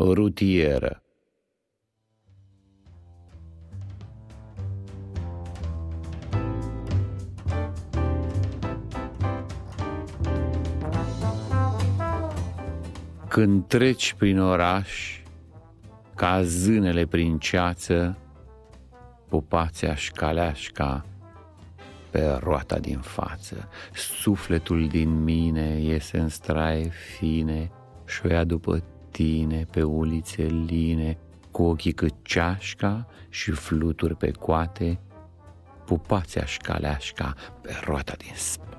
rutieră. Când treci prin oraș, ca zânele prin ceață, pupația-și caleașca pe roata din față. Sufletul din mine iese în straie fine și o ia după tine pe ulițe line, cu ochii cât ceașca și fluturi pe coate, pupația-și caleașca pe roata din spate.